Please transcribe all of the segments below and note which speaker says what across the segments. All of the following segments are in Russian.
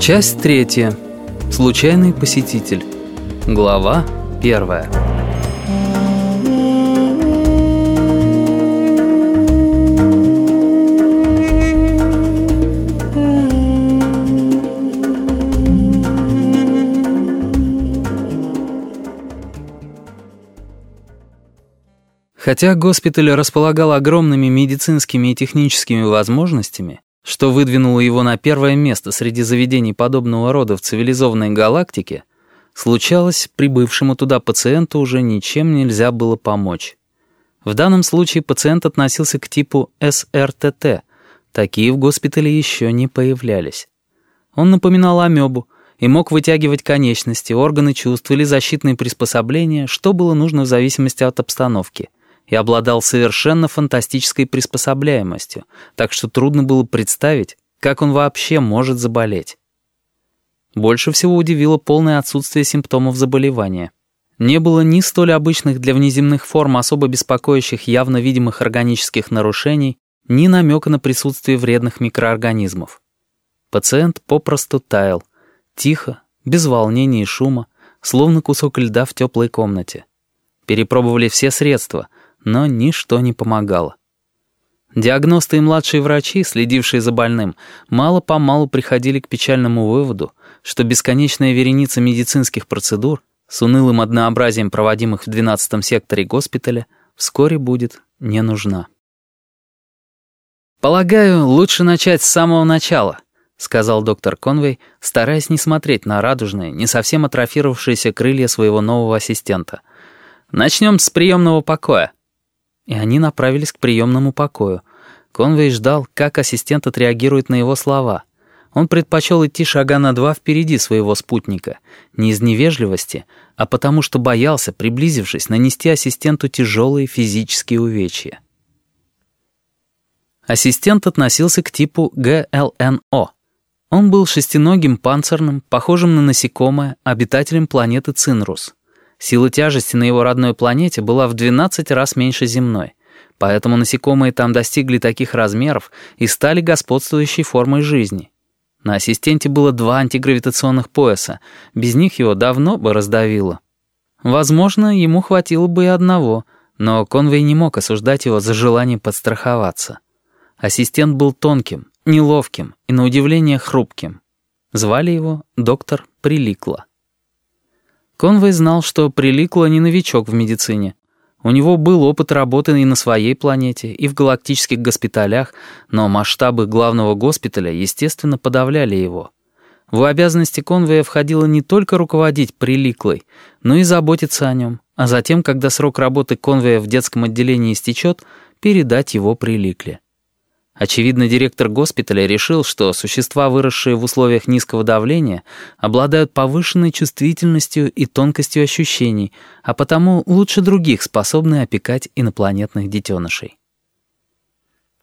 Speaker 1: Часть третья. Случайный посетитель. Глава первая. Хотя госпиталь располагал огромными медицинскими и техническими возможностями, что выдвинуло его на первое место среди заведений подобного рода в цивилизованной галактике, случалось, прибывшему туда пациенту уже ничем нельзя было помочь. В данном случае пациент относился к типу СРТТ, такие в госпитале еще не появлялись. Он напоминал амебу и мог вытягивать конечности, органы чувств или защитные приспособления, что было нужно в зависимости от обстановки — и обладал совершенно фантастической приспособляемостью, так что трудно было представить, как он вообще может заболеть. Больше всего удивило полное отсутствие симптомов заболевания. Не было ни столь обычных для внеземных форм особо беспокоящих явно видимых органических нарушений, ни намека на присутствие вредных микроорганизмов. Пациент попросту таял, тихо, без волнения и шума, словно кусок льда в теплой комнате. Перепробовали все средства — но ничто не помогало. Диагносты и младшие врачи, следившие за больным, мало-помалу приходили к печальному выводу, что бесконечная вереница медицинских процедур с унылым однообразием проводимых в 12-м секторе госпиталя вскоре будет не нужна. «Полагаю, лучше начать с самого начала», — сказал доктор Конвей, стараясь не смотреть на радужные, не совсем атрофировавшиеся крылья своего нового ассистента. «Начнем с приемного покоя» и они направились к приемному покою. Конвей ждал, как ассистент отреагирует на его слова. Он предпочел идти шага на два впереди своего спутника, не из невежливости, а потому что боялся, приблизившись, нанести ассистенту тяжелые физические увечья. Ассистент относился к типу ГЛНО. Он был шестиногим панцирным, похожим на насекомое, обитателем планеты Цинрус — Сила тяжести на его родной планете была в 12 раз меньше земной, поэтому насекомые там достигли таких размеров и стали господствующей формой жизни. На ассистенте было два антигравитационных пояса, без них его давно бы раздавило. Возможно, ему хватило бы и одного, но Конвей не мог осуждать его за желание подстраховаться. Ассистент был тонким, неловким и, на удивление, хрупким. Звали его доктор Приликла. Конвей знал, что Приликло не новичок в медицине. У него был опыт работы и на своей планете, и в галактических госпиталях, но масштабы главного госпиталя, естественно, подавляли его. В обязанности Конвея входило не только руководить Приликлой, но и заботиться о нем, а затем, когда срок работы Конвея в детском отделении истечет, передать его Приликле. Очевидно, директор госпиталя решил, что существа, выросшие в условиях низкого давления, обладают повышенной чувствительностью и тонкостью ощущений, а потому лучше других способны опекать инопланетных детенышей.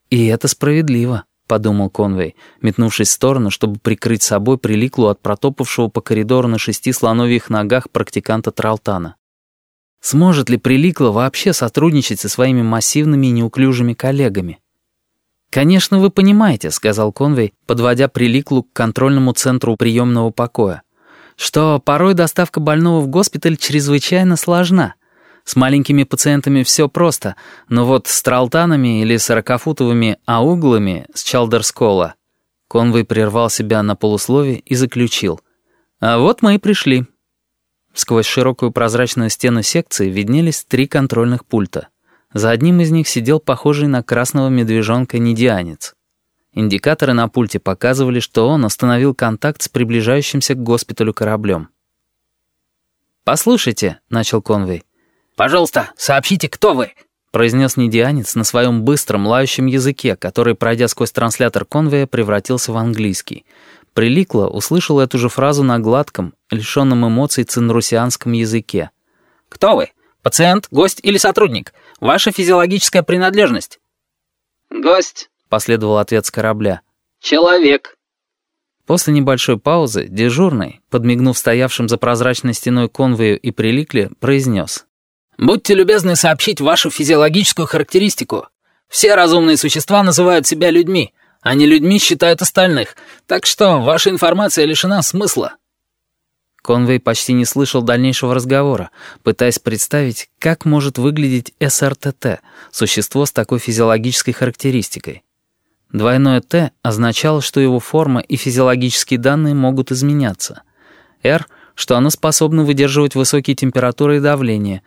Speaker 1: «И это справедливо», — подумал Конвей, метнувшись в сторону, чтобы прикрыть собой приликлу от протопавшего по коридору на шести слоновьих ногах практиканта Тралтана. Сможет ли Приликла вообще сотрудничать со своими массивными и неуклюжими коллегами? «Конечно, вы понимаете», — сказал Конвей, подводя приликлу к контрольному центру приемного покоя, что порой доставка больного в госпиталь чрезвычайно сложна. С маленькими пациентами все просто, но вот с тралтанами или сорокафутовыми ауглами с Чалдерскола Конвей прервал себя на полуслове и заключил. «А вот мы и пришли». Сквозь широкую прозрачную стену секции виднелись три контрольных пульта — за одним из них сидел похожий на красного медвежонка недианец. Индикаторы на пульте показывали, что он остановил контакт с приближающимся к госпиталю кораблем. «Послушайте», — начал Конвей.
Speaker 2: «Пожалуйста, сообщите, кто вы», —
Speaker 1: произнес недианец на своем быстром лающем языке, который, пройдя сквозь транслятор Конвея, превратился в английский. Приликло услышал эту же фразу на гладком, лишенном эмоций цинрусианском языке.
Speaker 2: «Кто вы? Пациент, гость или сотрудник? Ваша физиологическая принадлежность?»
Speaker 3: «Гость», —
Speaker 1: последовал ответ с корабля.
Speaker 3: «Человек».
Speaker 1: После небольшой паузы дежурный, подмигнув стоявшим за прозрачной стеной конвою и приликли, произнес.
Speaker 2: «Будьте любезны сообщить вашу физиологическую характеристику. Все разумные существа называют себя людьми, Они людьми считают остальных, так что ваша информация лишена смысла».
Speaker 1: Конвей почти не слышал дальнейшего разговора, пытаясь представить, как может выглядеть СРТТ, существо с такой физиологической характеристикой. Двойное «Т» означало, что его форма и физиологические данные могут изменяться. «Р» — что оно способно выдерживать высокие температуры и давление,